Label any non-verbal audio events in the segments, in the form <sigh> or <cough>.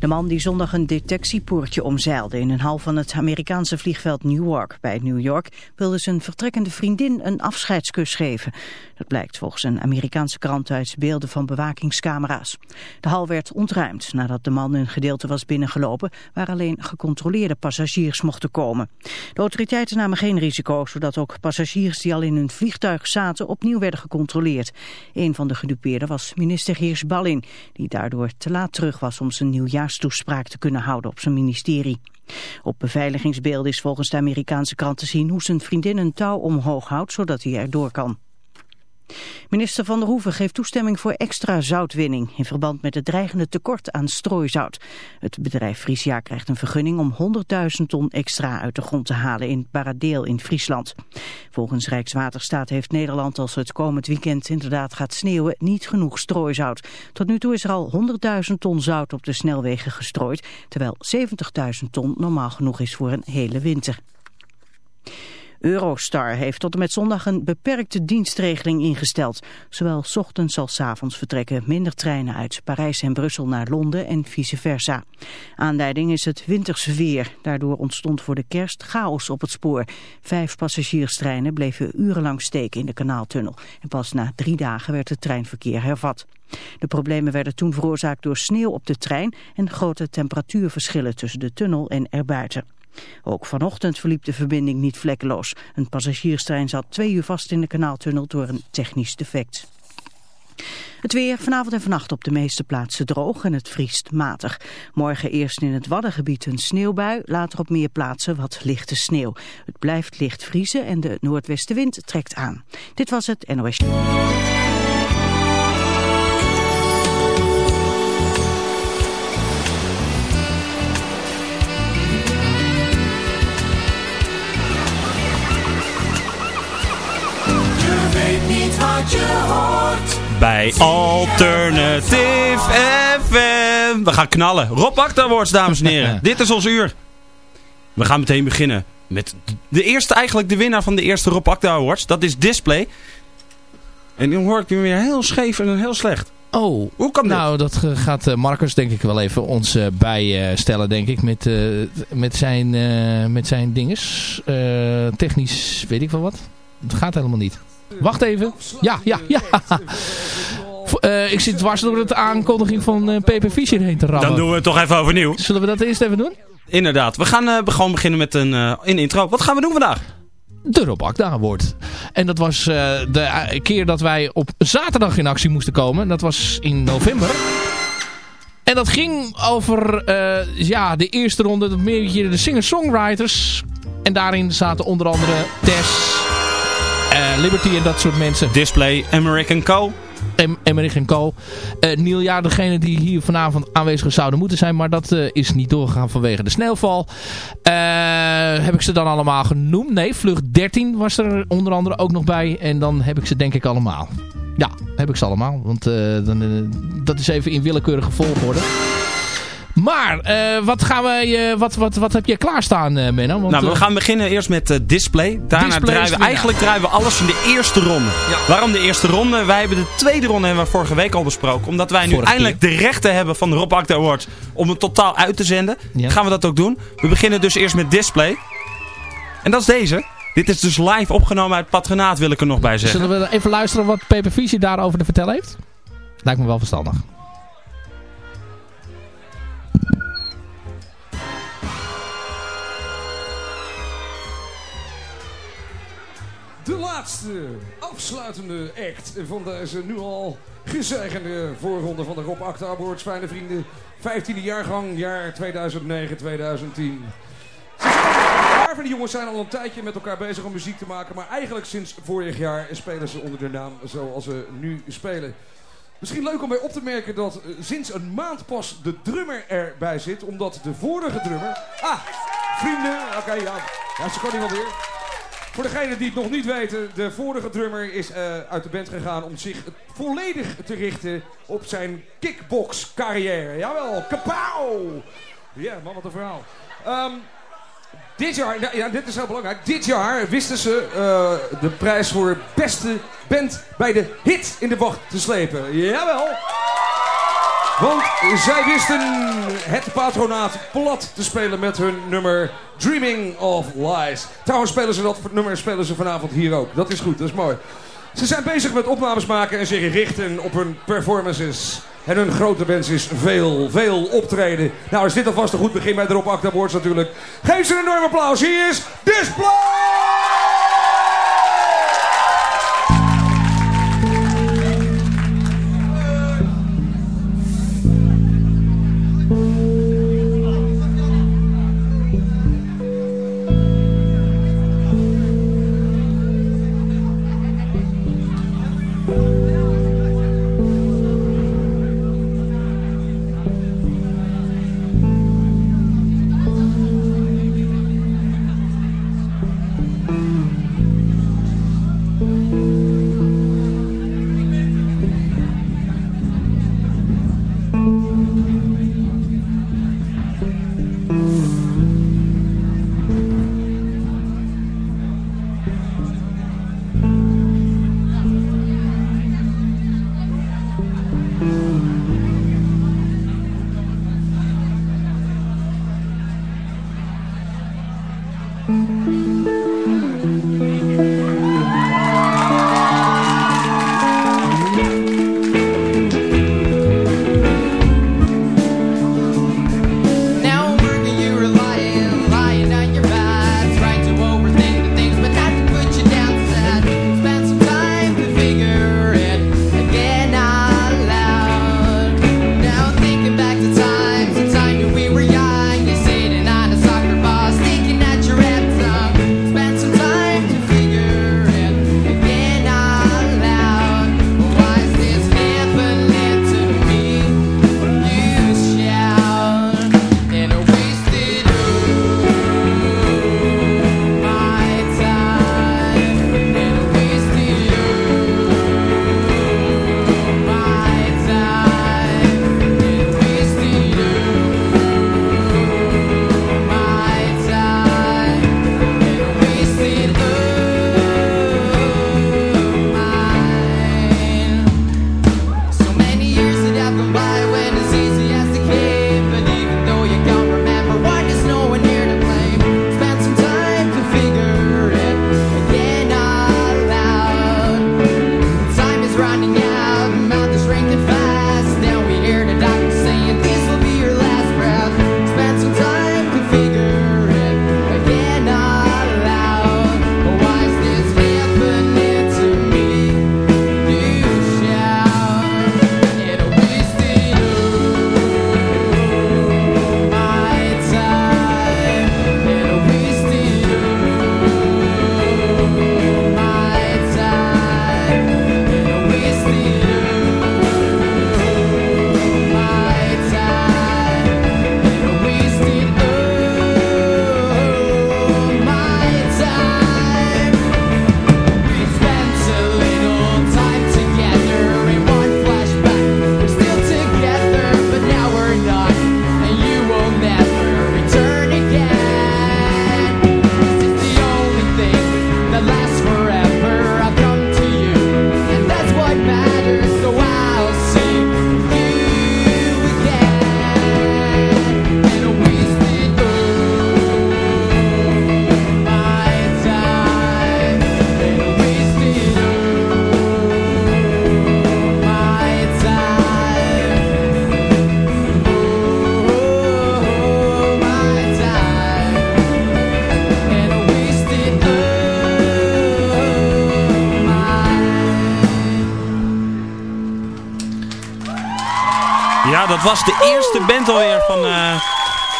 De man die zondag een detectiepoortje omzeilde in een hal van het Amerikaanse vliegveld Newark bij New York wilde zijn vertrekkende vriendin een afscheidskus geven. Dat blijkt volgens een Amerikaanse krant uit beelden van bewakingscamera's. De hal werd ontruimd nadat de man een gedeelte was binnengelopen waar alleen gecontroleerde passagiers mochten komen. De autoriteiten namen geen risico zodat ook passagiers die al in een vliegtuig zaten opnieuw werden gecontroleerd. Een van de gedupeerden was minister Heers Ballin die daardoor te laat terug was om zijn nieuwjaarstoespraak te kunnen houden op zijn ministerie. Op beveiligingsbeelden is volgens de Amerikaanse krant te zien hoe zijn vriendin een touw omhoog houdt zodat hij erdoor kan. Minister Van der Hoeven geeft toestemming voor extra zoutwinning in verband met het dreigende tekort aan strooizout. Het bedrijf Frisia krijgt een vergunning om 100.000 ton extra uit de grond te halen in Baradeel in Friesland. Volgens Rijkswaterstaat heeft Nederland als het komend weekend inderdaad gaat sneeuwen niet genoeg strooizout. Tot nu toe is er al 100.000 ton zout op de snelwegen gestrooid, terwijl 70.000 ton normaal genoeg is voor een hele winter. Eurostar heeft tot en met zondag een beperkte dienstregeling ingesteld. Zowel ochtends als avonds vertrekken minder treinen uit Parijs en Brussel naar Londen en vice versa. Aanleiding is het winterse weer. Daardoor ontstond voor de kerst chaos op het spoor. Vijf passagierstreinen bleven urenlang steken in de kanaaltunnel. En pas na drie dagen werd het treinverkeer hervat. De problemen werden toen veroorzaakt door sneeuw op de trein en grote temperatuurverschillen tussen de tunnel en erbuiten. Ook vanochtend verliep de verbinding niet vlekkeloos. Een passagierstrein zat twee uur vast in de kanaaltunnel door een technisch defect. Het weer vanavond en vannacht op de meeste plaatsen droog en het vriest matig. Morgen eerst in het Waddengebied een sneeuwbui, later op meer plaatsen wat lichte sneeuw. Het blijft licht vriezen en de noordwestenwind trekt aan. Dit was het NOS. Je hoort. Bij Alternative FM. We gaan knallen. Rob Achterwoords, dames en heren. <laughs> Dit is ons uur. We gaan meteen beginnen met de eerste, eigenlijk de winnaar van de eerste Rob Acta Awards. Dat is Display. En nu hoor ik hem weer heel scheef en heel slecht. Oh, Hoe kan dit? nou dat gaat eh, Marcus denk ik wel even ons eh, bijstellen denk ik met, eh, met, zijn, eh, met zijn dinges. Eh, technisch weet ik wel wat. Het gaat helemaal niet. Wacht even. Ja, ja, ja. <laughs> Eh, ik zit dwars door de aankondiging van eh PP Fischer heen te rammen. Dan doen we het toch even overnieuw. Zullen we dat eerst even doen? Inderdaad. We gaan eh, gewoon beginnen met een, een intro. Wat gaan we doen vandaag? De Rob Akda Award. En dat was de keer dat wij op zaterdag in actie moesten komen. Dat was in november. En dat ging over ja, de eerste ronde, dat meer de singer-songwriters. En daarin zaten onder andere Tess, Liberty en dat soort mensen. Display American Co. Em Emmerich en Co. Eh Neil, ja, degene die hier vanavond aanwezig zouden moeten zijn. Maar dat eh, is niet doorgegaan vanwege de sneeuwval. Eh, heb ik ze dan allemaal genoemd? Nee, vlucht 13 was er onder andere ook nog bij. En dan heb ik ze denk ik allemaal. Ja, heb ik ze allemaal. Want dan, dat is even in willekeurige volgorde. Maar, eh, wat, gaan wij, eh, wat, wat, wat heb jij klaarstaan, eh Menno? Want, Nou, we gaan beginnen eerst met Display. Daarna Display draaien we, eigenlijk draaien we alles in de eerste ronde. Waarom de eerste ronde? Wij hebben de tweede ronde hebben we vorige week al besproken. Omdat wij nu Vorige eindelijk de rechten hebben van de Rob Acta Awards om het totaal uit te zenden. Ja. Gaan we dat ook doen. We beginnen dus eerst met Display. En dat is deze. Dit is dus live opgenomen uit het patronaat, wil ik er nog bij zeggen. Zullen we even luisteren wat PP Fischer daarover te vertellen heeft? Lijkt me wel verstandig. Laatste afsluitende act van deze nu al gezegende voorronde van de Rob Acta Awards. Fijne vrienden, 15e jaargang, jaar 2009-2010. Een paar van die jongens zijn al een tijdje met elkaar bezig om muziek te maken. Maar eigenlijk sinds vorig jaar spelen ze onder de naam zoals ze nu spelen. Misschien leuk om bij op te merken dat eh, sinds een maand pas de drummer erbij zit. Omdat de vorige drummer... Ah, vrienden, oké, ja. ja, ze kan niet wel weer. Voor degenen die het nog niet weten, de vorige drummer is uh, uit de band gegaan om zich volledig te richten op zijn kickbox carrière. Jawel, kapauw! Ja, man, wat een verhaal. Um, dit jaar, ja, dit is heel belangrijk. Dit jaar wisten ze uh, de prijs voor beste band bij de hit in de wacht te slepen. Jawel! Want zij wisten het patronaat plat te spelen met hun nummer Dreaming of Lies. Trouwens spelen ze dat nummer spelen ze vanavond hier ook. Dat is goed, dat is mooi. Ze zijn bezig met opnames maken en zich richten op hun performances. En hun grote wens is veel, veel optreden. Nou, is dit alvast een goed begin bij de Rob Acta natuurlijk. Geef ze een enorm applaus. Hier is Display! Was de eerste band alweer van, uh,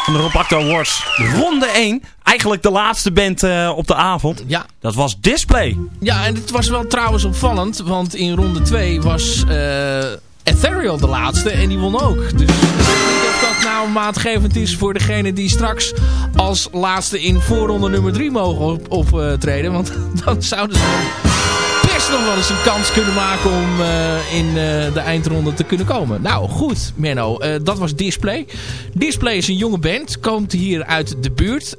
van de Rob Acta Awards. Ronde 1. Eigenlijk de laatste band uh, op de avond. Ja. Dat was Display. Ja, en het was wel trouwens opvallend. Want in ronde 2 was uh, Ethereal de laatste. En die won ook. Dus of dat nou maatgevend is voor degene die straks als laatste in voorronde nummer 3 mogen optreden. want <laughs> dan zouden ze nog wel eens een kans kunnen maken om uh, in uh, de eindronde te kunnen komen. Nou goed, Menno, uh, dat was Display. Display is een jonge band, komt hier uit de buurt.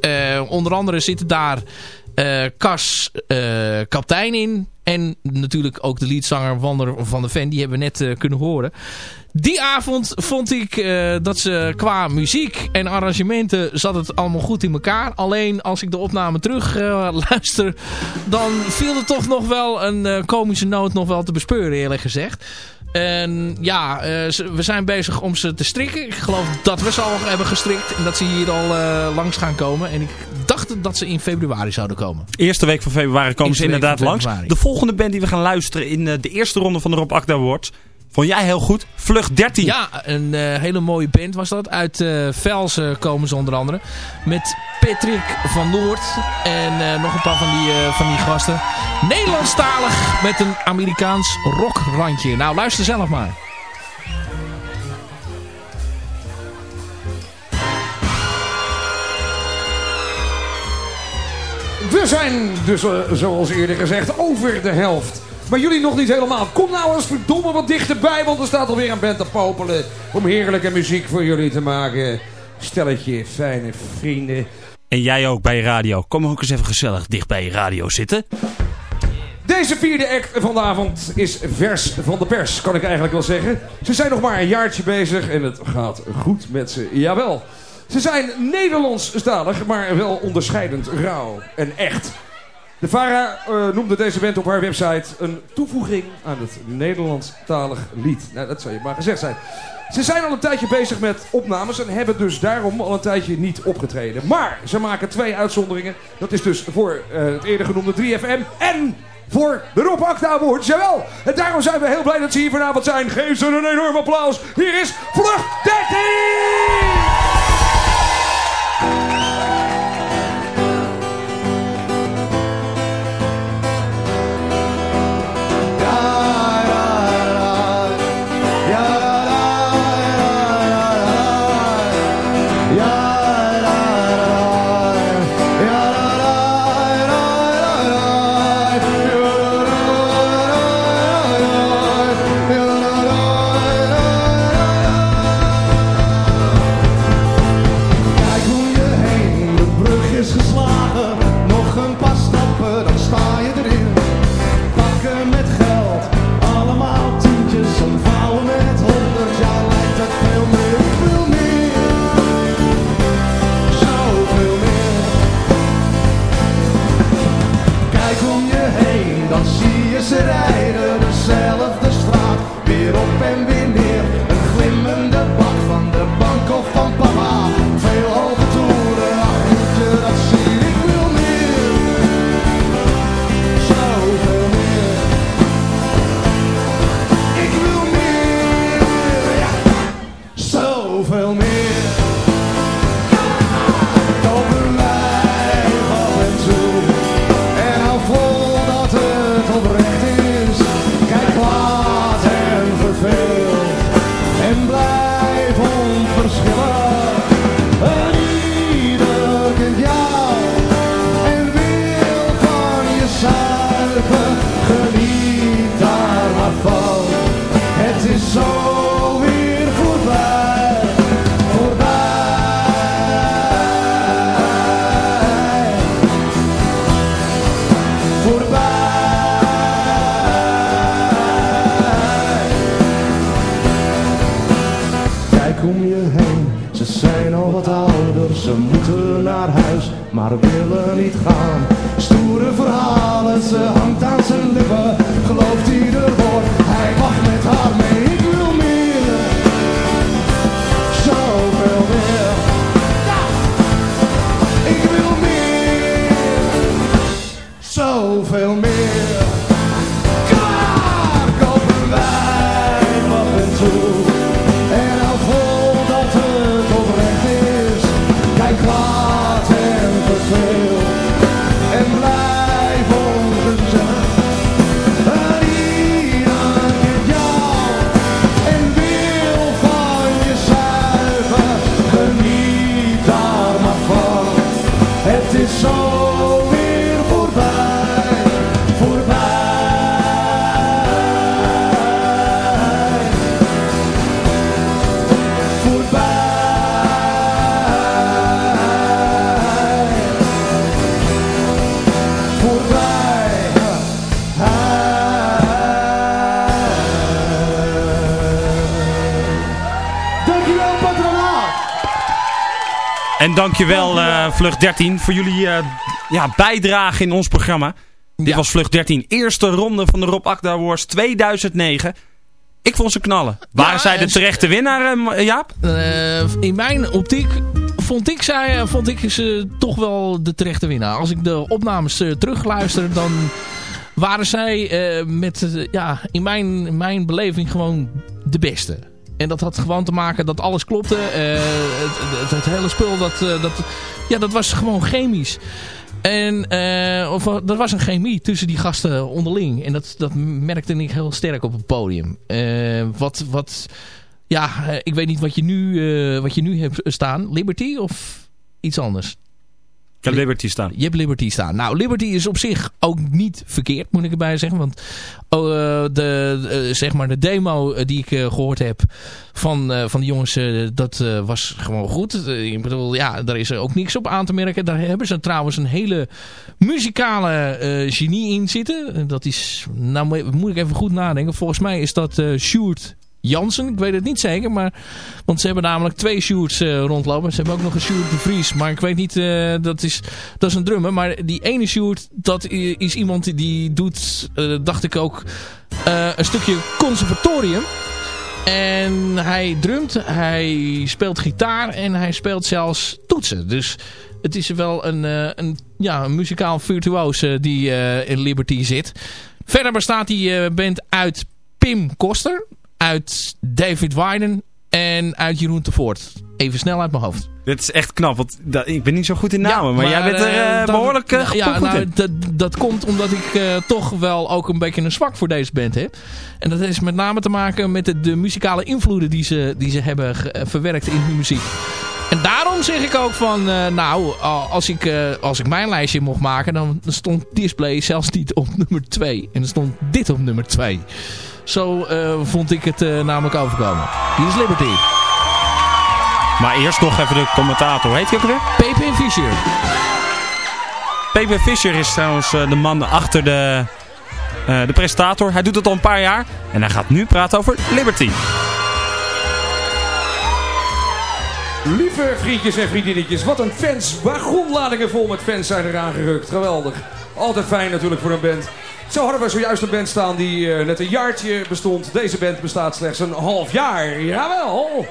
onder andere zitten daar Cas Kaptein in. En natuurlijk ook de leadzanger Wander van de Ven. Die hebben we net kunnen horen. Die avond vond ik dat ze qua muziek en arrangementen zat het allemaal goed in elkaar. Alleen als ik de opname terug <laughs> luister, dan viel er toch nog wel een uh, komische noot nog wel te bespeuren eerlijk gezegd. En ja, we zijn bezig om ze te strikken. Ik geloof dat we ze al hebben gestrikt en dat ze hier al langs gaan komen. En ik dacht dat ze in februari zouden komen. Eerste week van februari komen Eerste ze inderdaad langs. De volgende band die we gaan luisteren in de eerste ronde van de Rob Akda Awards Vond jij heel goed? Vlucht 13. Ja, een uh, hele mooie band was dat. Uit uh, Velsen komen ze onder andere. Met Patrick van Noord. En uh, nog een paar van die, van die gasten. Nederlandstalig met een Amerikaans rockrandje. Nou, luister zelf maar. We zijn dus, zoals eerder gezegd, over de helft maar jullie nog niet helemaal. Kom nou eens verdomme wat dichterbij, want er staat alweer een band te popelen. Om heerlijke muziek voor jullie te maken. Stelletje fijne vrienden. En jij ook bij je radio. Kom ook eens even gezellig dicht bij je radio zitten. Deze vierde act van de avond is vers van de pers, kan ik eigenlijk wel zeggen. Ze zijn nog maar een jaartje bezig en het gaat goed met ze. Jawel. Ze zijn Nederlandstalig, maar wel onderscheidend rauw en echt. De VARA uh, noemde deze band op haar website een toevoeging aan het Nederlandstalig lied. Nou, dat zou je maar gezegd zijn. Ze zijn al een tijdje bezig met opnames en hebben dus daarom al een tijdje niet opgetreden. Maar ze maken twee uitzonderingen. Dat is dus voor uh, het eerder genoemde 3FM en voor de Rob Acta Awards. Jawel! En daarom zijn we heel blij dat ze hier vanavond zijn. Geef ze een enorm applaus. Hier is Vlucht 13! En dankjewel uh, Vlucht 13 voor jullie uh, ja, bijdrage in ons programma. Dit was Vlucht 13, eerste ronde van de Rob Akda Awards 2009. Ik vond ze knallen. Waren zij de terechte winnaar, uh, Jaap? in mijn optiek vond ik, zij, vond ik ze toch wel de terechte winnaar. Als ik de opnames terugluister, dan waren zij met, ja, in mijn, in mijn beleving gewoon de beste. En dat had gewoon te maken dat alles klopte. Het, het, het, hele spul, dat, dat, ja, dat was gewoon chemisch. En uh, of, er was een chemie tussen die gasten onderling. En dat, dat merkte ik heel sterk op het podium. Wat, wat, ja, ik weet niet wat je, nu, wat je nu hebt staan. Liberty of iets anders? Ik heb Liberty staan. Je hebt Liberty staan. Nou, Liberty is op zich ook niet verkeerd, moet ik erbij zeggen. Want oh, de, zeg maar de demo die ik gehoord heb van, van de jongens, dat was gewoon goed. ik bedoel, ja, daar is er ook niks op aan te merken. Daar hebben ze trouwens een hele muzikale genie in zitten. Dat is, nou moet ik even goed nadenken. Volgens mij is dat Sjoerd Jansen. Ik weet het niet zeker. Maar, want ze hebben namelijk twee shoots uh, rondlopen. Ze hebben ook nog een shoot de Vries. Maar ik weet niet, uh, dat, is, dat is een drummer. Maar die ene shoot, dat is iemand die doet, uh, dacht ik ook, een stukje conservatorium. En hij drumt, hij speelt gitaar en hij speelt zelfs toetsen. Dus het is wel een, een, ja, muzikaal virtuoos die in Liberty zit. Verder bestaat die band uit Pim Koster uit David Wyden en uit Jeroen Tevoort. Even snel uit mijn hoofd. Dit is echt knap, want dat, ik ben niet zo goed in namen, maar, maar, jij bent er uh, behoorlijk uh, ja, nou, dat, dat komt omdat ik uh, toch wel ook een beetje een zwak voor deze band heb. En dat heeft met name te maken met de, de muzikale invloeden die ze, die ze hebben verwerkt in hun muziek. En daarom zeg ik ook van, nou, als ik, als ik mijn lijstje mocht maken, dan stond Display zelfs niet op nummer 2. En dan stond dit op nummer 2. Zo uh, vond ik het uh, namelijk overkomen. Hier is Liberty. Maar eerst nog even de commentator. Heet hij ook weer? P.P. Fischer. P.P. Fischer is trouwens uh, de man achter de, de presentator. Hij doet het al een paar jaar. En hij gaat nu praten over Liberty. Lieve vriendjes en vriendinnetjes, wat een fans. Wagonladingen vol met fans zijn er aangerukt. Geweldig. Altijd fijn natuurlijk voor een band. Zo hadden we zojuist een band staan die uh, net een jaartje bestond. Deze band bestaat slechts een half jaar. Jawel.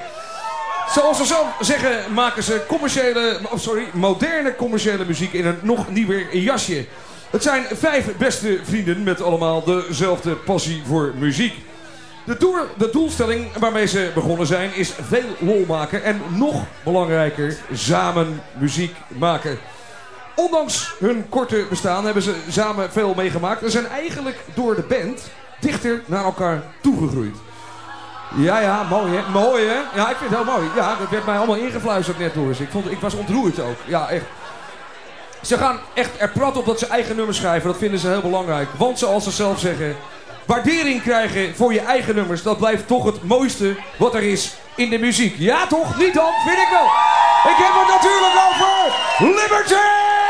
Zoals ze zelf zeggen maken ze commerciële, oh sorry, moderne commerciële muziek in een nog nieuwer jasje. Het zijn vijf beste vrienden met allemaal dezelfde passie voor muziek. De, doel, de doelstelling waarmee ze begonnen zijn is veel lol maken en nog belangrijker samen muziek maken. Ondanks hun korte bestaan hebben ze samen veel meegemaakt. En zijn eigenlijk door de band dichter naar elkaar toegegroeid. Ja, ja, mooi hè. Mooi hè. Ja, ik vind het heel mooi. Ja, dat werd mij allemaal ingefluisterd net door. Ik, vond, ik was ontroerd ook. Ja, echt. Ze gaan echt er prat op dat ze eigen nummers schrijven. Dat vinden ze heel belangrijk. Want zoals ze zelf zeggen... Waardering krijgen voor je eigen nummers. Dat blijft toch het mooiste wat er is in de muziek. Ja toch? Niet dan? Vind ik wel. Ik heb het natuurlijk over Liberty!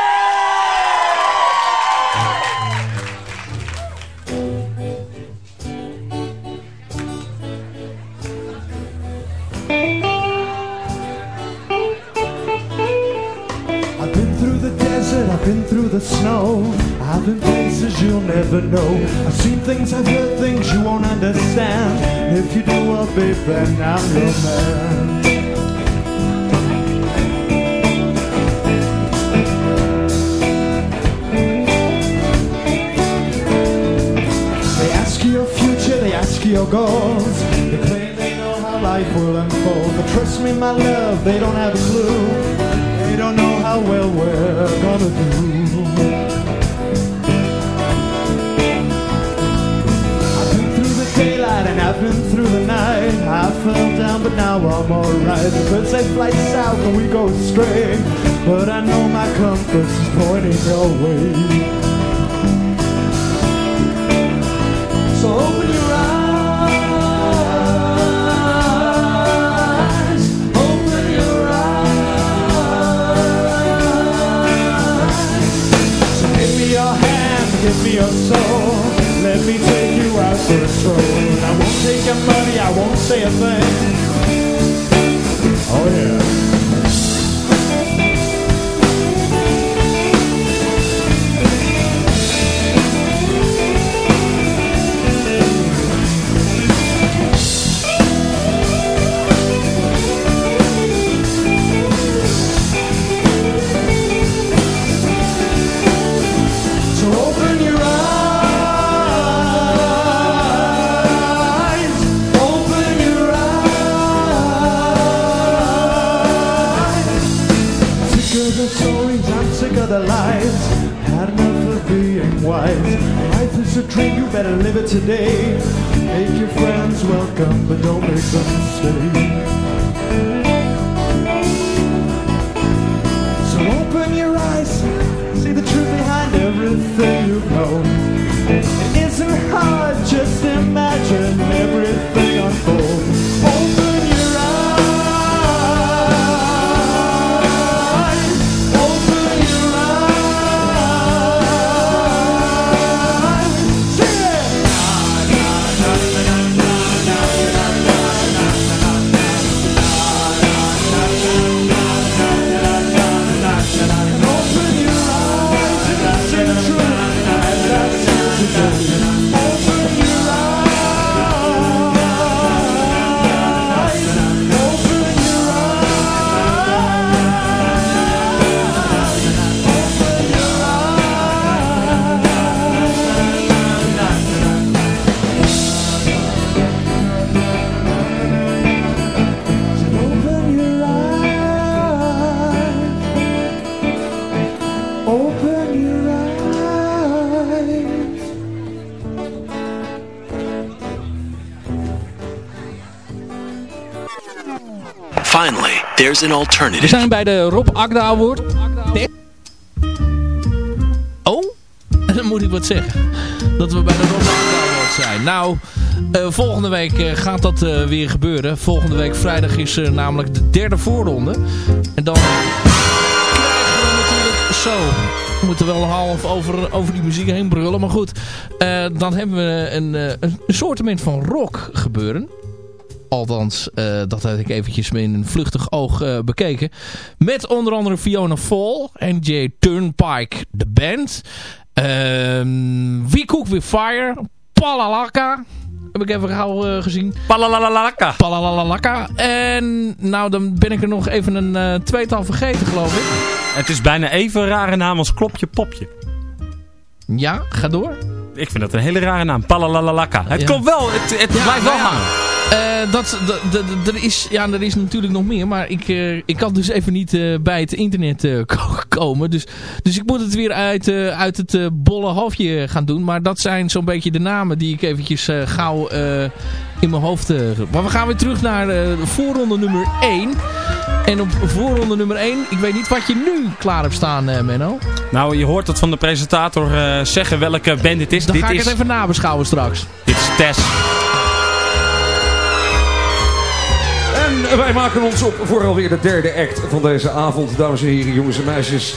I've been through the snow. I've been places you'll never know. I've seen things, I've heard things you won't understand. And If you do, well, baby, then I'm your man. They ask you your future, they ask you your goals. They claim they know how life will unfold. But trust me, my love, they don't have a clue. How well we're gonna do. I've been through the daylight and I've been through the night. I fell down, but now I'm alright. The birds they fly south and we go straight. But I know my compass is pointing your way. Give me your soul. Let me take you out for a stroll. I won't take your money, I won't say a thing. Oh yeah. Today. Finally, there's an We zijn bij de Rob Agda Award. Oh, dan moet ik wat zeggen. Dat we bij de Rob Agda Award zijn. Nou, eh, volgende week eh, gaat dat eh, weer gebeuren. Volgende week vrijdag is er namelijk de derde voorronde. En dan krijgen we natuurlijk zo... We moeten wel half over, over die muziek heen brullen. Maar goed, eh, dan hebben we een, eh, een, een soortement van rock gebeuren. Althans, eh, dat had ik eventjes in een vluchtig oog eh, bekeken. Met onder andere Fiona Fall en Jay Turnpike, de band. Ehm We Cook With Fire, Palalaka. Heb ik even gauw eh, gezien. Palalalalaka. Palalalaka. En nou, dan ben ik er nog even een tweetal vergeten, geloof ik. Het is bijna even een rare naam als Klopje Popje. Ja, ga door. Ik vind dat een hele rare naam. Palalalalaka. Het Ja. klopt wel. Het, het Ja, blijft wel nou ja. Eh, dat, er, is, ja, er is natuurlijk nog meer, maar ik, eh, ik kan dus even niet eh, bij het internet <laughs> ko- komen. Dus, dus ik moet het weer uit, uit het bolle hoofdje gaan doen. Maar dat zijn zo'n beetje de namen die ik eventjes gauw in mijn hoofd... maar we gaan weer terug naar de voorronde nummer 1. En op voorronde nummer 1, ik weet niet wat je nu klaar hebt staan, Menno. Nou, je hoort het van de presentator zeggen welke band dit is. Dan dit ga ik is, het even nabeschouwen straks. dit is Tess. En wij maken ons op voor alweer de derde act van deze avond. Dames en heren, jongens en meisjes.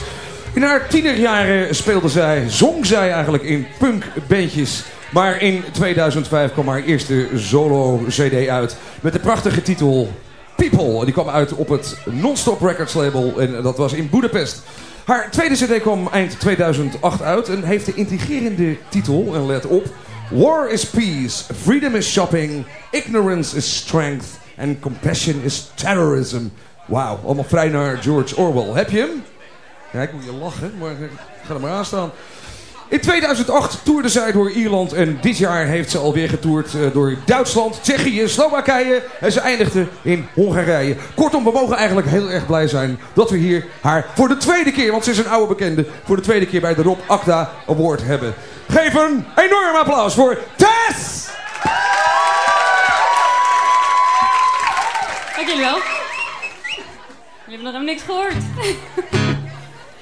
In haar tienerjaren speelde zij, zong zij eigenlijk in punkbandjes. Maar in 2005 kwam haar eerste solo-cd uit met de prachtige titel People. Die kwam uit op het Non-Stop Records label en dat was in Budapest. Haar tweede cd kwam eind 2008 uit en heeft de intrigerende titel, en let op... War is peace, freedom is shopping, ignorance is strength and compassion is terrorism. Wauw, allemaal vrij naar George Orwell. Heb je hem? Ja, ik moet je lachen, maar ik ga er maar aan staan. In 2008 toerde zij door Ierland en dit jaar heeft ze alweer getoerd eh, door Duitsland, Tsjechië, Slowakije en ze eindigde in Hongarije. Kortom, we mogen eigenlijk heel erg blij zijn dat we hier haar voor de tweede keer, want ze is een oude bekende, voor de tweede keer bij de Rob Akda Award hebben. Geef een enorm applaus voor Tess! Dank jullie wel. Jullie hebben nog helemaal niks gehoord.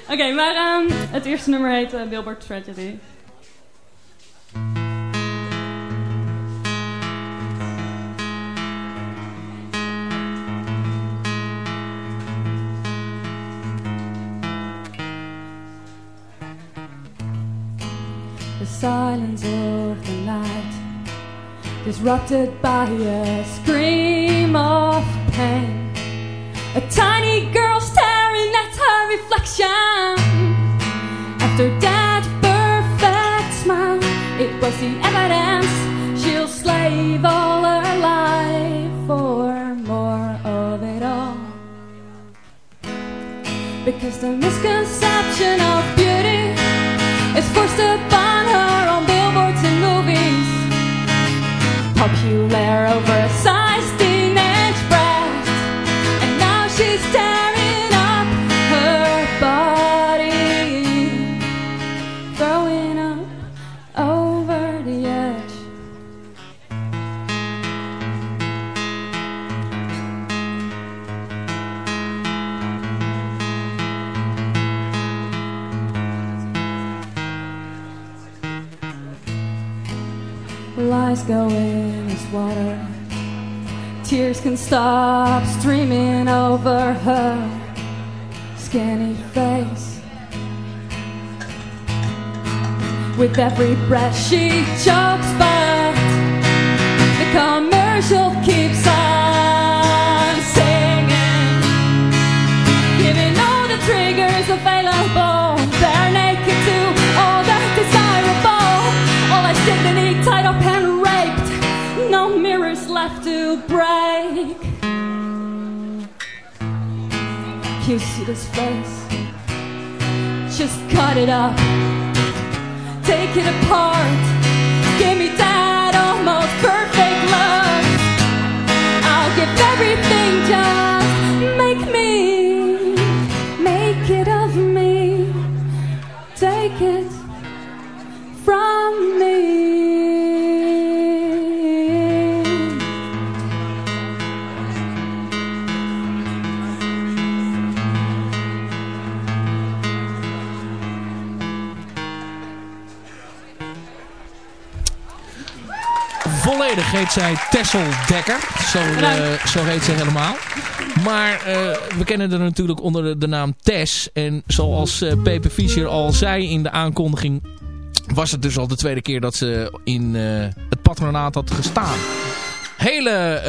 <laughs> Oké, maar ehm, het eerste nummer heet eh, Billboard Tragedy. The silence of the night disrupted by a scream of A tiny girl staring at her reflection. After that perfect smile, it was the evidence she'll slave all her life for more of it all. Because the misconception of beauty is forced upon her on billboards and movies popular oversized go in as water. Tears can stop streaming over her skinny face. With every breath she chokes, but the commercial keeps to break. You see this face? Just cut it up. Take it apart. Give me that almost perfect love. I'll give everything just zij Tessel Dekker. Zo, eh, zo heet ze helemaal. Maar eh, we kennen haar natuurlijk onder de, naam Tess. En zoals eh Pepe Fischer al zei in de aankondiging... was het dus al de tweede keer dat ze in het patronaat had gestaan. Hele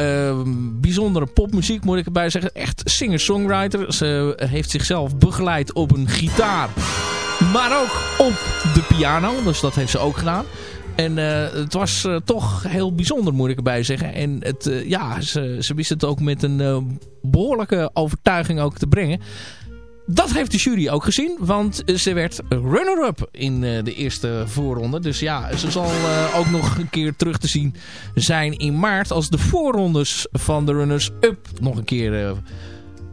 bijzondere popmuziek moet ik erbij zeggen. Echt singer-songwriter. Ze heeft zichzelf begeleid op een gitaar. Maar ook op de piano. Dus dat heeft ze ook gedaan. En eh, het was eh, toch heel bijzonder, moet ik erbij zeggen. En het, eh, ja, ze, ze wist het ook met een eh, behoorlijke overtuiging ook te brengen. Dat heeft de jury ook gezien, want ze werd runner-up in de eerste voorronde. Dus ja, ze zal ook nog een keer terug te zien zijn in maart als de voorrondes van de runners-up nog een keer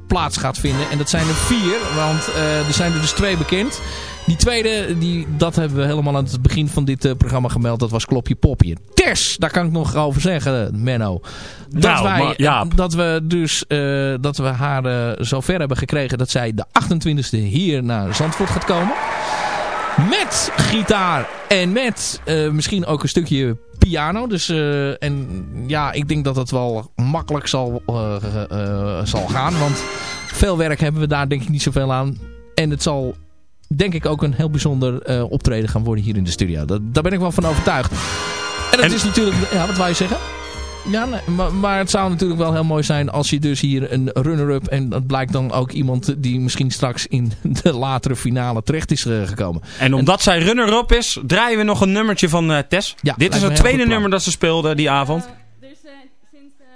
plaats gaat vinden. En dat zijn er vier, want er zijn er dus twee bekend. Die tweede, die, dat hebben we helemaal aan het begin van dit eh, programma gemeld. Dat was Klopje Popje. Ters, daar kan ik nog over zeggen, Menno. Dat, Nou, wij, maar- ja. dat we dus eh, dat we haar eh, zover hebben gekregen dat zij de 28e hier naar Zandvoort gaat komen. Met gitaar en met eh, misschien ook een stukje piano. Dus, eh, en ja, ik denk dat het wel makkelijk zal, eh, eh, zal gaan. Want veel werk hebben we daar denk ik niet zoveel aan. En het zal denk ik ook een heel bijzonder eh, optreden gaan worden hier in de studio. Dat, daar ben ik wel van overtuigd. En het En- is natuurlijk... Ja, wat wou je zeggen? Ja, nee, maar, maar het zou natuurlijk wel heel mooi zijn als je dus hier een runner-up... en dat blijkt dan ook iemand die misschien straks in <laughs> de latere finale terecht is eh, gekomen. En omdat zij runner-up is, draaien we nog een nummertje van eh, Tess. Ja, Dit is het tweede nummer dat ze speelde die avond. Is eh, sinds... eh,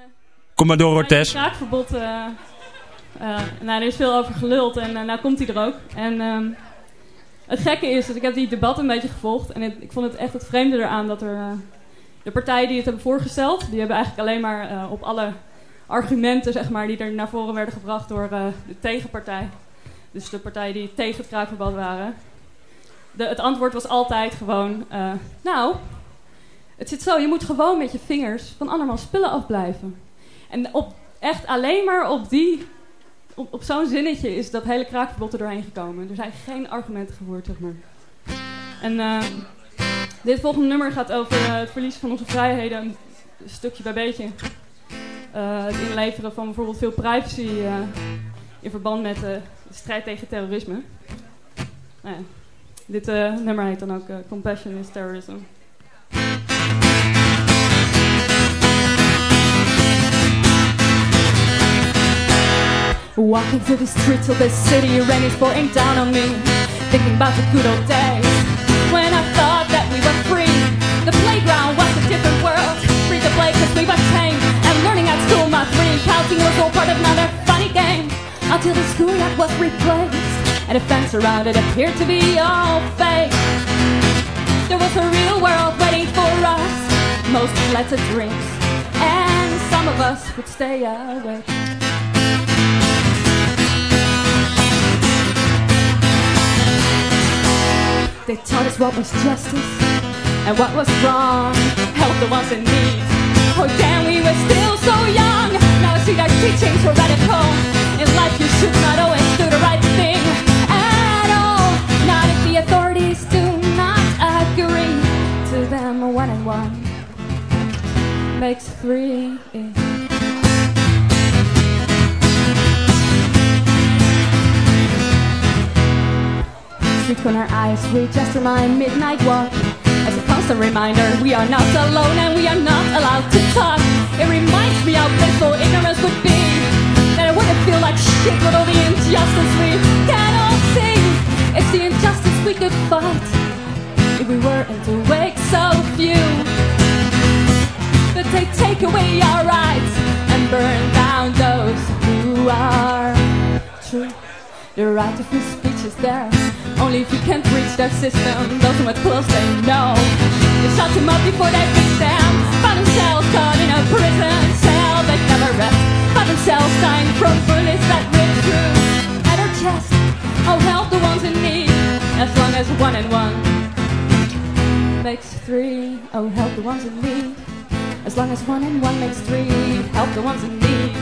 Kom maar door hoor, Tess. Kraakverbod. nou, er is veel over geluld en uh, nou komt hij er ook. En ehm, het gekke is, dat ik heb die debat een beetje gevolgd. En ik vond het echt het vreemde eraan dat er... eh, de partijen die het hebben voorgesteld, die hebben eigenlijk alleen maar uh, op alle argumenten, zeg maar, die er naar voren werden gebracht door uh, de tegenpartij. Dus de partijen die tegen het kraakverbod waren. De, het antwoord was altijd gewoon, nou, het zit zo, je moet gewoon met je vingers van andermans spullen afblijven. En op, echt alleen maar op die, op, op zo'n zinnetje is dat hele kraakverbod er doorheen gekomen. Er zijn geen argumenten gehoord, zeg maar. En uh, dit volgende nummer gaat over uh, het verlies van onze vrijheden, een stukje bij beetje. Uh, het inleveren van bijvoorbeeld veel privacy in verband met de strijd tegen terrorisme. Nou dit nummer heet dan ook Compassion is Terrorism. Walking through the streets of the city, rain is pouring down on me. Thinking about the good old days when I thought that we were free. The playground was a different world, free to play cause we were tame. And learning at school, math, reading, counting was all part of another funny game. Until the schoolyard was replaced, and the fence around it appeared to be all fake. There was a real world waiting for us, most fled to drinks, and some of us would stay awake. They taught us what was justice and what was wrong. Help the ones in need. Oh damn, we were still so young. Now I see that teachings were radical. In life you should not always do the right thing at all. Not if the authorities do not agree to them one and one. On our eyes, we just remind midnight walk. As a constant reminder, we are not alone and we are not allowed to talk. It reminds me how blissful ignorance would be. That I wouldn't feel like shit with all the injustice we can all see. It's the injustice we could fight if we weren't awake so few. But they take away our rights and burn down those who are true. The right to free speech is there. Only if you can't reach their system, those who are close they know. They shut them up before they reached them. Find themselves caught in a prison cell that never rest. Found themselves dying from bullets that rip through at her chest. Oh, help the ones in need, as long as one and one makes three. Oh, help the ones in need, as long as one and one makes three. Help the ones in need.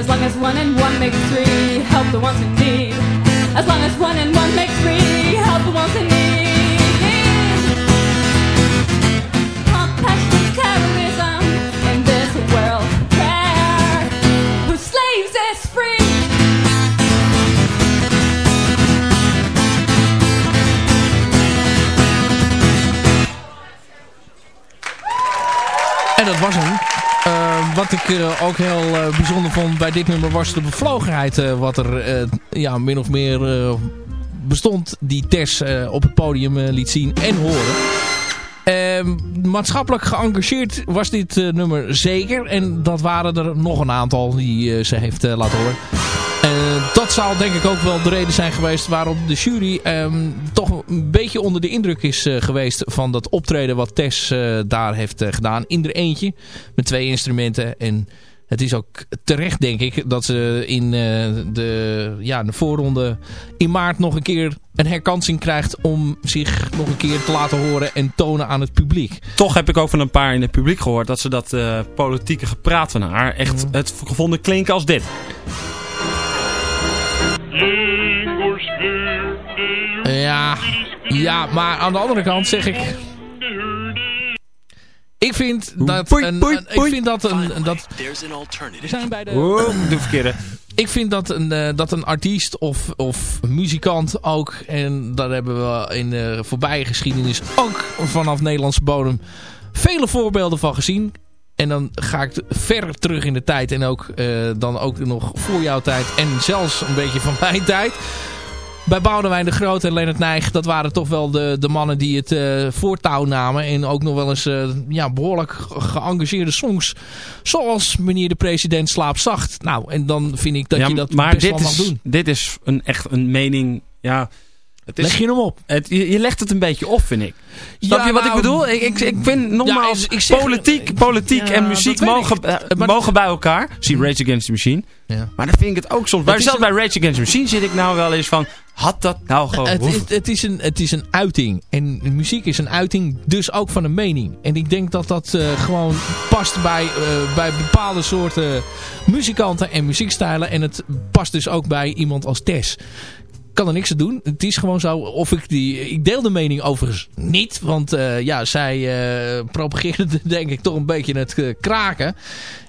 As long as one and one makes three, help the ones in need. As long as one and one makes three, help the ones in need. Compassion, terrorism in this world where who slaves is free. En dat was hem. Wat ik uh, ook heel uh, bijzonder vond bij dit nummer was de bevlogenheid wat er ja, min of meer bestond die Tess op het podium liet zien en horen. Ehm, maatschappelijk geëngageerd was dit nummer zeker. En dat waren er nog een aantal die ze heeft laten horen. Dat zou denk ik ook wel de reden zijn geweest waarom de jury um, toch een beetje onder de indruk is uh, geweest van dat optreden wat Tess uh, daar heeft gedaan. In er eentje met twee instrumenten en het is ook terecht denk ik dat ze in de, ja, de voorronde in maart nog een keer een herkansing krijgt om zich nog een keer te laten horen en tonen aan het publiek. Toch heb ik ook van een paar in het publiek gehoord dat ze dat politieke gepraat van haar echt het gevonden klinken als dit. Ja, maar aan de andere kant zeg ik... Ik vind dat een, ik vind dat een, dat we zijn bij de Oh, de verkeerde. ik vind dat een, eh, dat een artiest of, of muzikant ook, en daar hebben we in de voorbije geschiedenis ook vanaf Nederlandse bodem vele voorbeelden van gezien. En dan ga ik ver terug in de tijd en ook eh, dan ook nog voor jouw tijd en zelfs een beetje van mijn tijd. Bij Boudewijn de Groot en Leonard Nijg, dat waren toch wel de, de mannen die het eh, voortouw namen. En ook nog wel eens eh, ja, behoorlijk ge- geëngageerde songs. Zoals meneer de president slaapt zacht. Nou, en dan vind ik dat Ja, je dat maar best dit wel mag doen. dit is een, echt een mening... Ja, het is, Leg je hem op. het, je, je legt het een beetje op, vind ik. Snap Ja, je wat nou, ik bedoel? Ik, ik, ik vind nogmaals, ik- ik zeg- politiek, politiek Ja, en muziek mogen, eh, Maar- mogen bij elkaar. Zie Rage Against the Machine. Ja. Maar dan vind ik het ook soms... Bij, is zelfs een- bij Rage Against the Machine zit ik nou wel eens van... Had dat nou gewoon... Het, is, het, is een, het is een uiting. En muziek is een uiting, dus ook van een mening. En ik denk dat dat eh, gewoon past bij, eh, bij bepaalde soorten muzikanten en muziekstijlen. En het past dus ook bij iemand als Tess. Kan er niks aan doen. Het is gewoon zo. Of ik die. Ik deel de mening overigens niet. Want eh, ja, zij eh propageerde <laughs> denk ik toch een beetje het eh, kraken.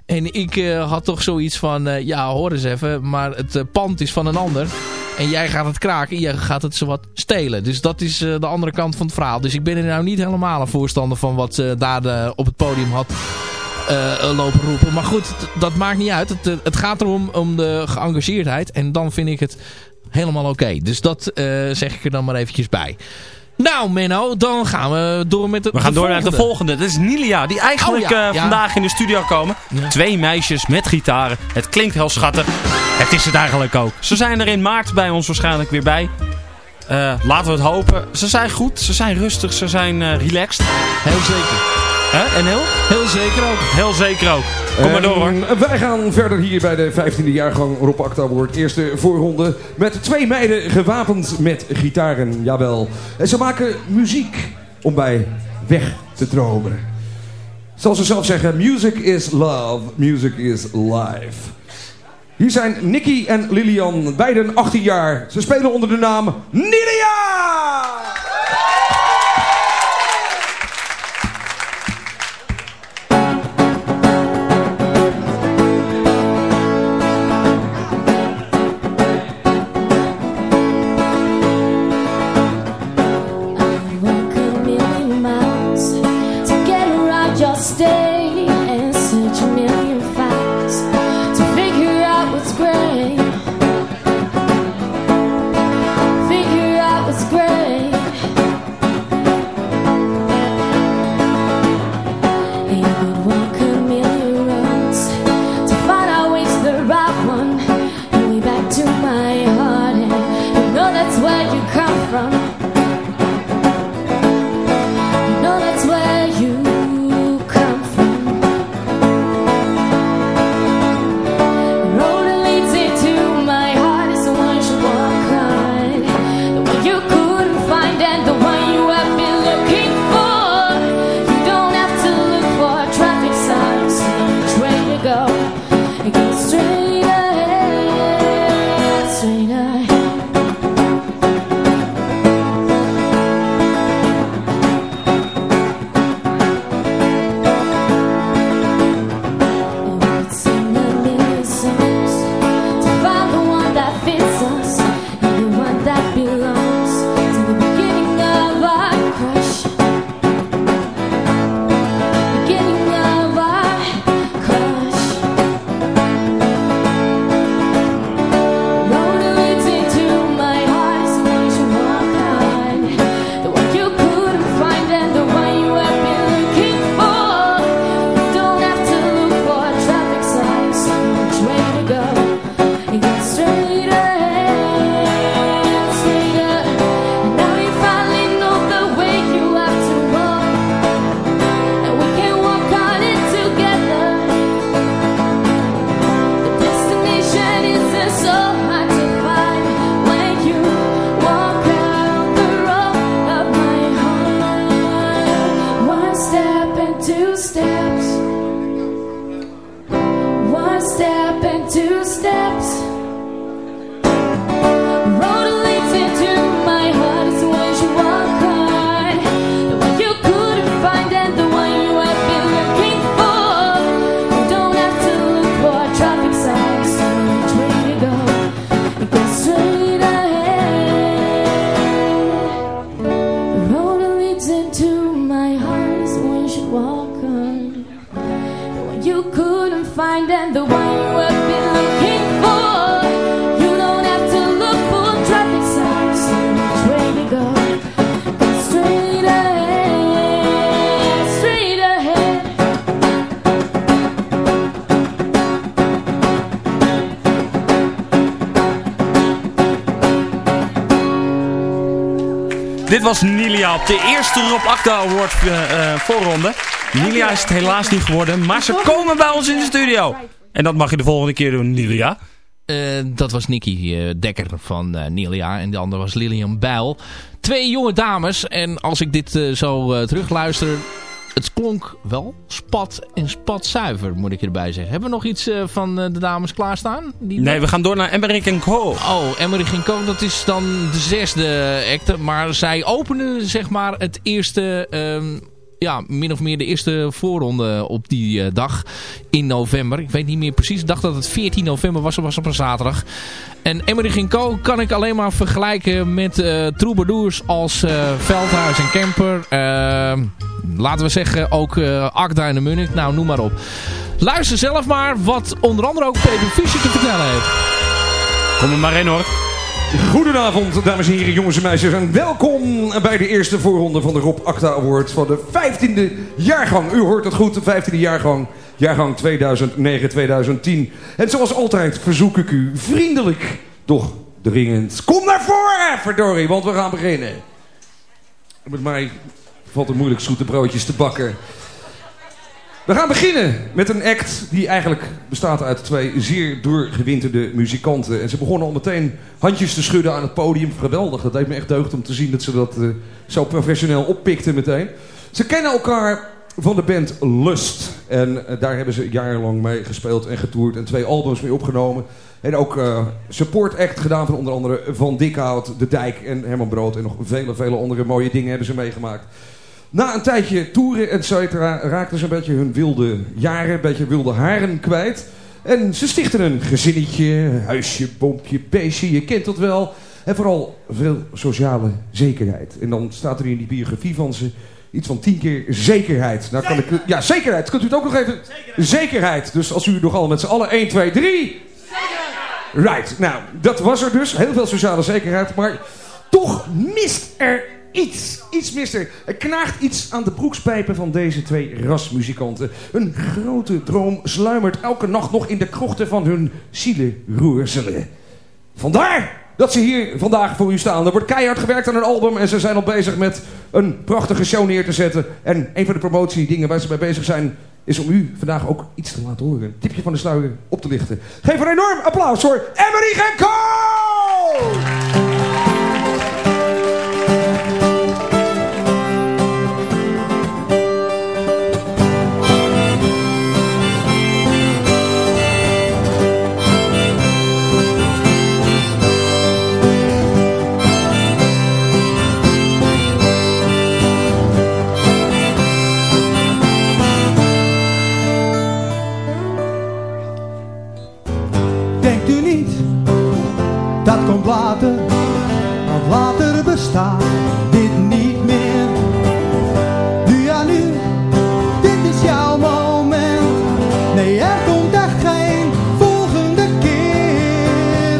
En ik had toch zoiets van. ja, hoor eens even. Maar het pand is van een ander. En jij gaat het kraken. Jij gaat het zowat stelen. Dus dat is de andere kant van het verhaal. Dus ik ben er nou niet helemaal een voorstander van wat ze daar op het podium had lopen roepen. Maar goed, dat maakt niet uit. Het, het gaat erom om de geëngageerdheid. En dan vind ik het helemaal oké. Dus dat eh, zeg ik er dan maar eventjes bij. Nou Menno, dan gaan we door met de We gaan de door naar de volgende. Dat is Nilia, die eigenlijk Oh ja, eh, ja. vandaag in de studio komen. Ja. Twee meisjes met gitaren. Het klinkt heel schattig. Het is het eigenlijk ook. Ze zijn er in maart bij ons waarschijnlijk weer bij. Eh, laten we het hopen. Ze zijn goed, ze zijn rustig, ze zijn relaxed. Heel zeker. Hè? En heel? Heel zeker ook. Heel zeker ook. Kom maar door hoor. En wij gaan verder hier bij de 15e jaargang Rob Acta Award. Eerste voorronde met twee meiden gewapend met gitaren. Jawel. En ze maken muziek om bij weg te dromen. Zoals ze zelf zeggen, music is love, music is life. Hier zijn Nicky en Lilian, beiden 18 jaar. Ze spelen onder de naam Nilia! Dit was Nilia op de eerste Rob Akda Award uh, voorronde. Nilia is het helaas niet geworden, maar ze komen bij ons in de studio. En dat mag je de volgende keer doen, Nilia. Uh, dat was Nicky Dekker van Nilia en de andere was Lilian Bijl. Twee jonge dames en als ik dit zo terugluister, het klonk wel spat en spatzuiver, moet ik erbij zeggen. Hebben we nog iets uh, van uh, de dames klaarstaan? Die nee, we gaan door naar Emmerich Co. Oh, Emmerich Co, dat is dan de zesde acte. Maar zij openen zeg maar het eerste... Um, ja, min of meer de eerste voorronde op die uh, dag in november. Ik weet niet meer precies. Ik dacht dat het 14 november was. was op een zaterdag. En Emmerich Co kan ik alleen maar vergelijken met uh, troubadours als uh, Veldhuis en Kemper. Ehm, laten we zeggen ook Akda en de Munich. Nou, noem maar op. Luister zelf maar wat onder andere ook Peter Fischer te vertellen heeft. Kom er maar in hoor. Goedenavond, dames en heren, jongens en meisjes. En welkom bij de eerste voorronde van de Rob Acta Award van de 15e jaargang. U hoort het goed, de 15e jaargang. Jaargang 2009-2010. En zoals altijd verzoek ik u vriendelijk, doch dringend. Kom naar voren, verdorie, want we gaan beginnen. Met mij valt het moeilijk zoete broodjes te bakken. We gaan beginnen met een act die eigenlijk bestaat uit twee zeer doorgewinterde muzikanten. En ze begonnen al meteen handjes te schudden aan het podium. Geweldig, dat deed me echt deugd om te zien dat ze dat uh, zo professioneel oppikten meteen. Ze kennen elkaar van de band Lust. En uh, daar hebben ze jarenlang mee gespeeld en getoerd en twee albums mee opgenomen. En ook uh, support act gedaan van onder andere Van Dikhout, De Dijk en Herman Brood. En nog vele, vele andere mooie dingen hebben ze meegemaakt. Na een tijdje toeren, et cetera, raakten ze een beetje hun wilde jaren, een beetje wilde haren kwijt. En ze stichten een gezinnetje, huisje, bompje, beestje, je kent dat wel. En vooral veel sociale zekerheid. En dan staat er in die biografie van ze iets van tien keer zekerheid. Nou kan ik, ja, zekerheid. Kunt u het ook nog even? Zekerheid. Dus als u nogal met z'n allen 1, 2, 3... Zekerheid! Right. Nou, dat was er dus. Heel veel sociale zekerheid. Maar toch mist er iets. Iets mist er. Knaagt iets aan de broekspijpen van deze twee rasmuzikanten. Een grote droom sluimert elke nacht nog in de krochten van hun zielenroerselen. Vandaar dat ze hier vandaag voor u staan. Er wordt keihard gewerkt aan een album en ze zijn al bezig met een prachtige show neer te zetten. En een van de promotiedingen waar ze mee bezig zijn is om u vandaag ook iets te laten horen. Een tipje van de sluier op te lichten. Geef een enorm applaus voor Emery en komt later, want later bestaat dit niet meer. Nu ja nu, dit is jouw moment. Nee, er komt echt geen volgende keer.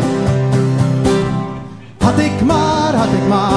Had ik maar, had ik maar,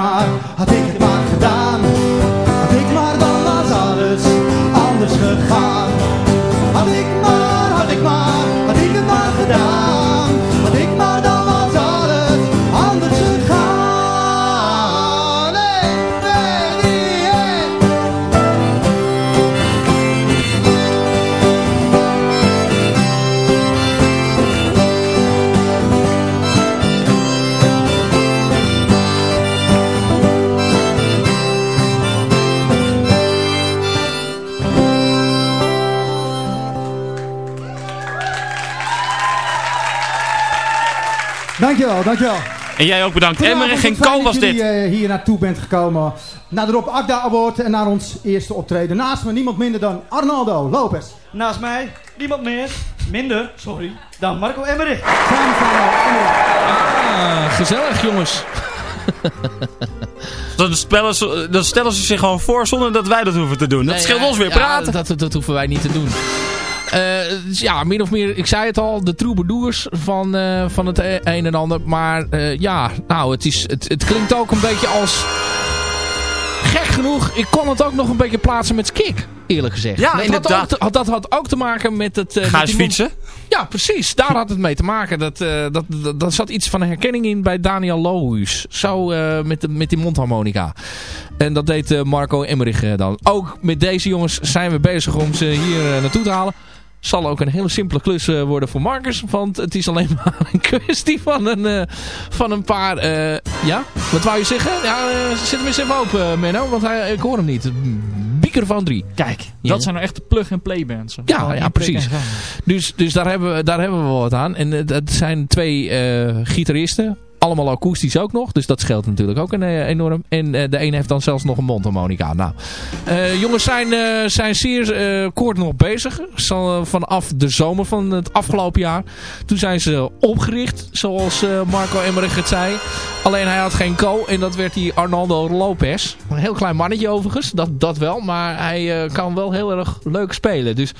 maar, had ik Dankjewel. En jij ook bedankt. Emmerich en Fijn Co was dat dit. jullie eh, hier naartoe bent gekomen. Naar de Rob Akda Award en naar ons eerste optreden. Naast me niemand minder dan Arnaldo Lopez. Naast mij niemand meer, minder, sorry, dan Marco Emmerich. Samen we Ah, gezellig jongens. <laughs> Dan, spellen ze, dan stellen ze zich gewoon voor zonder dat wij dat hoeven te doen. Dat Nee, scheelt ja, ons weer ja, praten. Dat, dat hoeven wij niet te doen. Eh, ja, min of meer, ik zei het al, de troubadours van, eh, van het e- een en ander. Maar eh, ja, nou, het, is, het, het klinkt ook een beetje als... Gek genoeg, ik kon het ook nog een beetje plaatsen met Skik, eerlijk gezegd. Ja, dat Had inderdaad. ook, te- had, dat had ook te maken met het... eh, Ga eens fietsen. Ja, precies. Daar had het mee te maken. Dat, dat, dat, daar zat iets van een herkenning in bij Daniel Lohuis. Zo met, de, met die mondharmonica. En dat deed Marco Emmerich dan. Ook met deze jongens zijn we bezig om ze hier naartoe te halen. Zal ook een hele simpele klus eh, worden voor Marcus. Want het is alleen <laughs> maar een kwestie van een, eh, van een paar... eh, ja? Wat wou je zeggen? Ja, eh, zet hem eens even open, eh, Menno. Want hij, ik hoor hem niet. Microfoon 3. Kijk, Ja. dat zijn nou echte plug-and-play bands. Ja, ja, precies. Dus, dus daar, hebben we, daar hebben we wat aan. En het zijn twee gitaristen. Allemaal akoestisch ook nog. Dus dat scheelt natuurlijk ook een, eh, enorm. En eh, de een heeft dan zelfs nog een mondharmonica. Nou, eh, jongens zijn, zijn zeer kort nog bezig. Zal, vanaf de zomer van het afgelopen jaar. Toen zijn ze opgericht. Zoals Marco Emmerich het zei. Alleen hij had geen co. En dat werd die Arnaldo Lopez. Een heel klein mannetje overigens. Dat, dat wel. Maar hij kan wel heel erg leuk spelen. Dus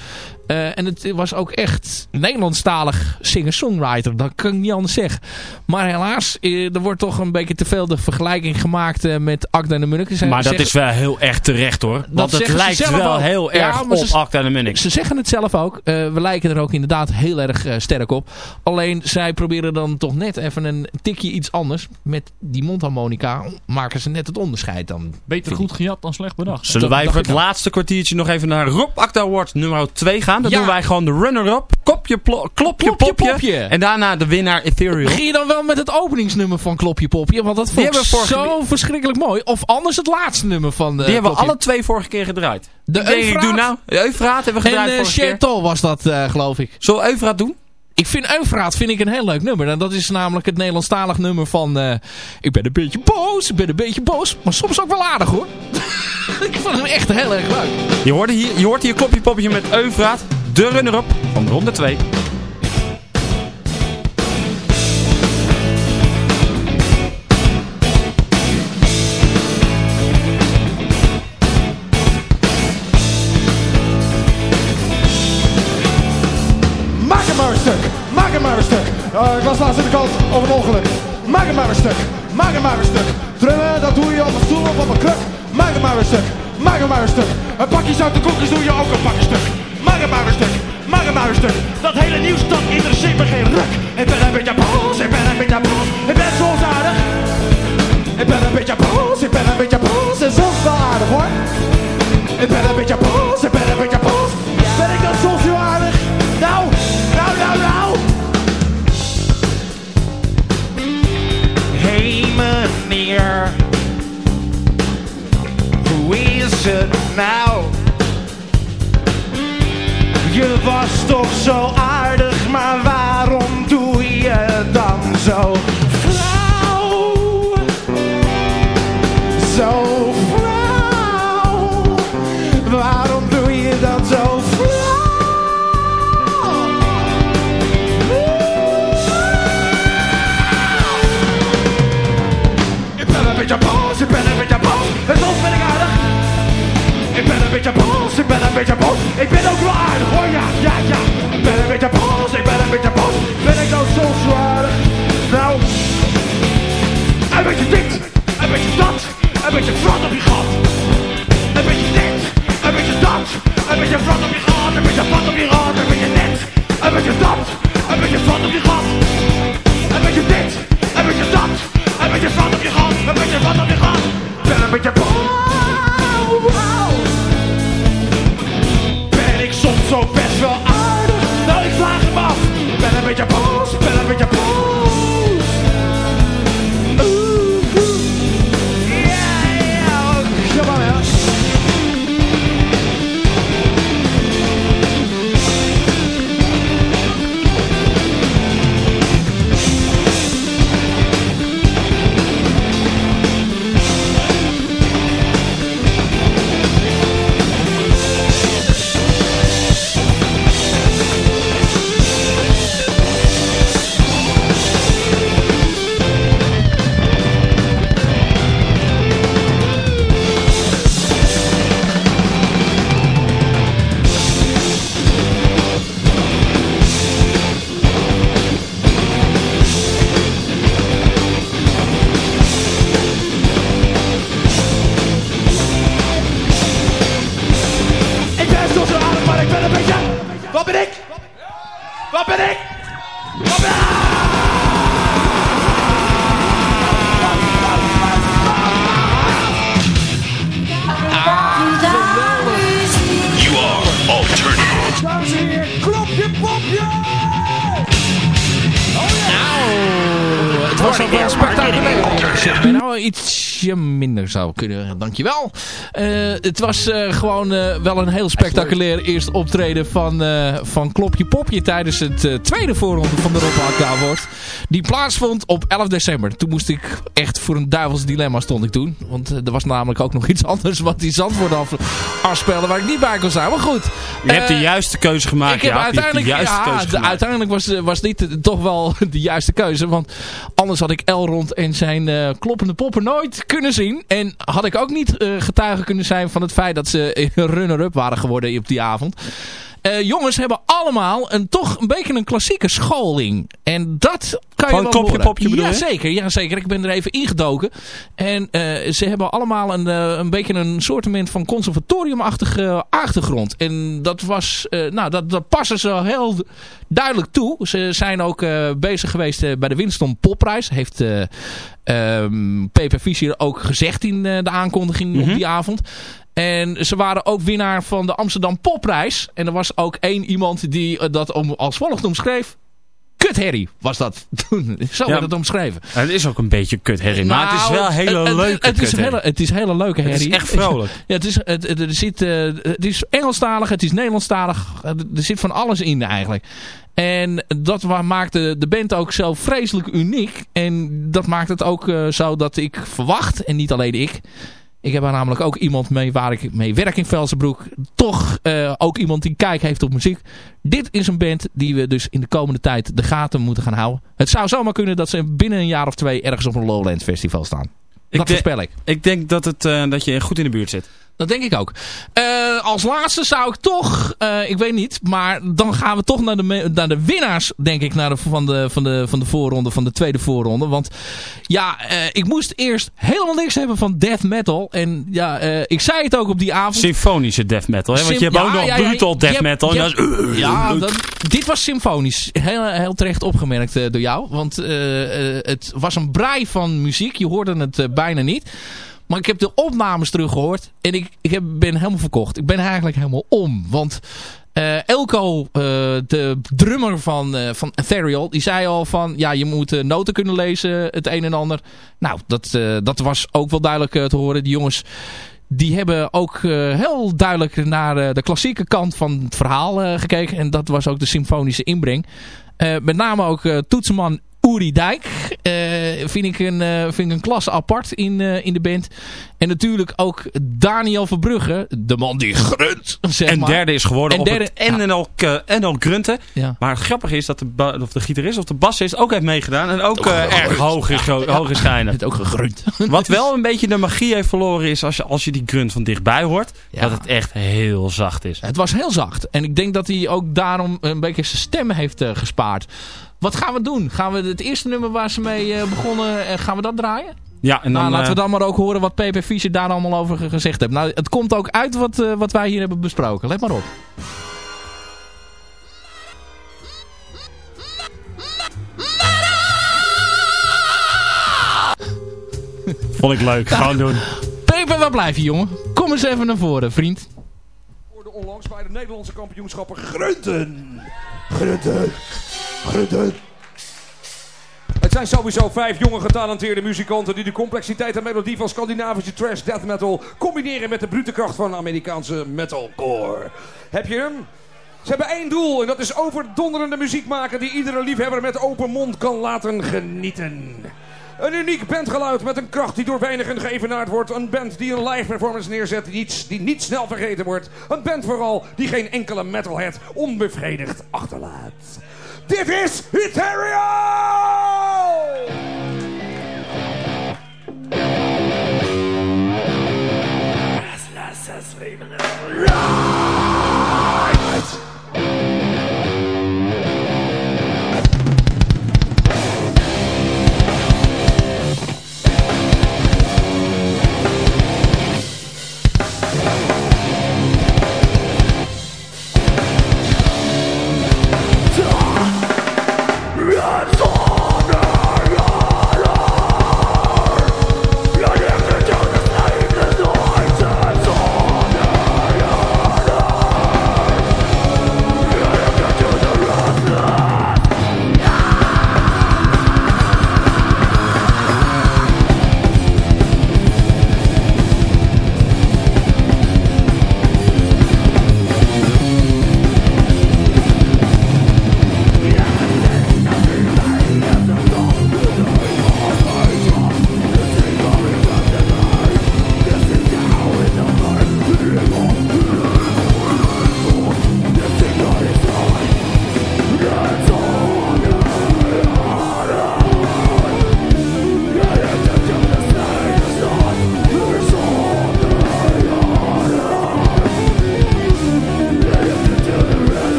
Eh, en het was ook echt Nederlandstalig singer-songwriter. Dat kan ik niet anders zeggen. Maar helaas, eh, er wordt toch een beetje te veel de vergelijking gemaakt eh, met Akda en de Munnik. Ze Maar dat zeggen- is wel heel erg terecht hoor. Want het lijkt wel ook. heel erg op ze- Acta en de Munnik. Ze zeggen het zelf ook. Eh, we lijken er ook inderdaad heel erg sterk op. Alleen zij proberen dan toch net even een tikje iets anders. Met die mondharmonica maken ze net het onderscheid dan. Beter goed gejat dan slecht bedacht. Zullen wij voor het ook. laatste kwartiertje nog even naar Rob Acta Award nummer 2 gaan? Dan Ja. doen wij gewoon de runner-up. Kopje, klopje, Klopje, popje. popje. En daarna de winnaar Ethereal. Begin je dan wel met het openingsnummer van Klopje Popje? Want dat vond ik zo verschrikkelijk mooi. Of anders het laatste nummer van de Die hebben we alle twee vorige keer gedraaid. De ik Eufraat doe nou. Eufraat hebben we En gedraaid uh, vorige keer. Chantal was dat, eh, geloof ik. Zullen we Eufraat doen? Ik vind Eufraat vind ik een heel leuk nummer. En dat is namelijk het Nederlandstalig nummer van... eh, ik ben een beetje boos, ik ben een beetje boos. Maar soms ook wel aardig hoor. <laughs> ik vond hem echt heel erg leuk. Je hoort hier, je hoort hier klopje popje met Eufraat. De runner-up van ronde 2. Eh, ik was laatst in de kant over een ongeluk. Maak hem maar een stuk. Maak hem maar een stuk. Drummen, dat doe je op een stoel of op een kruk. Maak hem maar een stuk. Maak hem maar een stuk. Een pakje zoute koekjes doe je ook een pakje stuk. Maak hem maar een stuk. Maak hem maar een stuk. Dat hele nieuws dat interesseert me geen ruk. Ik ben een beetje boos. Ik ben een beetje boos. Ik ben soms aardig. Ik ben een beetje boos. Ik ben een beetje boos. En soms wel aardig hoor. Ik ben een beetje boos. Nou? Je was toch zo aardig, beetje boos. Ik ben ook aardig hoor, ja, ja, ja. Ik ben een beetje boos, ik ben een beetje boos. Ben ik soms zo aardig? Nou, een beetje dit, een beetje dat, een beetje vrat op je gat. Een beetje dit, een beetje dat, een beetje vrat op je gat, een beetje vat op je gat, een beetje dit, een beetje dat, zou kunnen. Dankjewel. Eh het was eh, gewoon eh, wel een heel spectaculair eerste optreden van, van Klopje Popje tijdens het tweede voorronde van de Rob Acta Award. Die plaatsvond op 11 december. Toen moest ik echt voor een duivels dilemma stond ik toen. Want er was namelijk ook nog iets <laughs> anders wat die Zandvoort af, afspeelde waar ik niet bij kon zijn. Maar goed. Je hebt de juiste keuze gemaakt, ik heb hebt de uiteindelijk, juiste ja, keuze uiteindelijk was, was dit toch wel <laughs> de juiste keuze. Want anders had ik Elrond en zijn kloppende poppen nooit kunnen zien. En had ik ook niet eh, getuige kunnen zijn van het feit dat ze runner-up waren geworden op die avond. Eh, jongens hebben allemaal een, toch een beetje een klassieke scholing. En dat kan je wel kopje popje bedoel je? zeker, ja, zeker. Ik ben er even ingedoken. En eh, ze hebben allemaal een, eh, een beetje een soortement van conservatoriumachtige achtergrond. En dat was, nou, dat, dat passen ze heel duidelijk toe. Ze zijn ook bezig geweest bij de Winston Popprijs. Heeft eh ehm, Peper Fischer ook gezegd in de aankondiging Mhm. op die avond. En ze waren ook winnaar van de Amsterdam Popprijs. En er was ook één iemand die eh, dat om, als volgt omschreef. Kut Harry was dat toen. <laughs> Zo Ja. werd het omschreven. Het is ook een beetje kut herrie, maar het is Nou, wel een hele het- leuke het, is hele, het is hele leuke Het is herrie. echt vrolijk. <laughs> Ja, het is, het, het, er zit, eh, het is Engelstalig, het is Nederlandstalig. Er zit van alles in eigenlijk. En dat wa- maakt de, band ook zo vreselijk uniek. En dat maakt het ook eh, zo dat ik verwacht, en niet alleen ik... Ik heb er namelijk ook iemand mee waar ik mee werk in Velsenbroek. Toch eh, ook iemand die kijk heeft op muziek. Dit is een band die we dus in de komende tijd de gaten moeten gaan houden. Het zou zomaar kunnen dat ze binnen een jaar of twee ergens op een Lowlands festival staan. Dat voorspel ik. Ik denk dat, het, eh, dat je goed in de buurt zit. Dat denk ik ook. Eh, als laatste zou ik toch, eh, ik weet niet, maar dan gaan we toch naar de, naar de winnaars, denk ik, naar de, van, de, van, de, van de voorronde, van de tweede voorronde. Want ja, eh, ik moest eerst helemaal niks hebben van death metal. En ja, ik zei het ook op die avond. Symfonische death metal, hè? Want je hebt ook nog ja, ja, brutal death hebt- metal. en dat hebt- is, ja, dat, dit was symfonisch. Heel, heel terecht opgemerkt door jou. Want het was een brei van muziek. Je hoorde het bijna niet. Maar ik heb de opnames teruggehoord. En ik, ik ben helemaal verkocht. Ik ben eigenlijk helemaal om. Want eh, Elko, eh, de drummer van, eh, van Ethereal, die zei al van... Ja, je moet noten kunnen lezen, het een en ander. Nou, dat, dat was ook wel duidelijk te horen. Die jongens die hebben ook heel duidelijk naar de klassieke kant van het verhaal gekeken. En dat was ook de symfonische inbreng. Met name ook toetsenman Uri Dijk. eh, vind, ik een, eh, vind ik een klasse apart in, eh, in de band. En natuurlijk ook Daniel Verbrugge. De man die grunt, zeg en maar. derde is geworden En op derde- het NL, eh, NL Grunten. Ja. Maar het grappige is dat de, of de gitarist of de bassist ook heeft meegedaan. En ook erg hoog is, hoog is schijnen. <laughs> Het ook gegrunt. <laughs> Wat wel een beetje de magie heeft verloren is als je, als je die grunt van dichtbij hoort. Ja. Dat het echt heel zacht is. Het was heel zacht. En ik denk dat hij ook daarom een beetje zijn stem heeft gespaard. Wat gaan we doen? Gaan we het eerste nummer waar ze mee eh, begonnen, eh, gaan we dat draaien? Ja, en dan, nou, laten we eh, dan maar ook horen wat PP Fischer daar allemaal over ge- gezegd heeft. Nou, het komt ook uit wat, eh, wat wij hier hebben besproken. Let maar op. vond ik leuk. Gewoon doen. Peper, waar blijf je, jongen? Kom eens even naar voren, vriend. Worden onlangs bij de Nederlandse kampioenschappen Grunten. Grunten. Het zijn sowieso vijf jonge getalenteerde muzikanten die de complexiteit en melodie van Scandinavische trash death metal combineren met de brute kracht van Amerikaanse metalcore. Heb je hem? Ze hebben één doel en dat is overdonderende muziek maken die iedere liefhebber met open mond kan laten genieten. Een uniek bandgeluid met een kracht die door weinigen geëvenaard wordt. Een band die een live performance neerzet die niet, die niet snel vergeten wordt. Een band vooral die geen enkele metalhead onbevredigd achterlaat. Divis Ethereal! Das lass das Leben.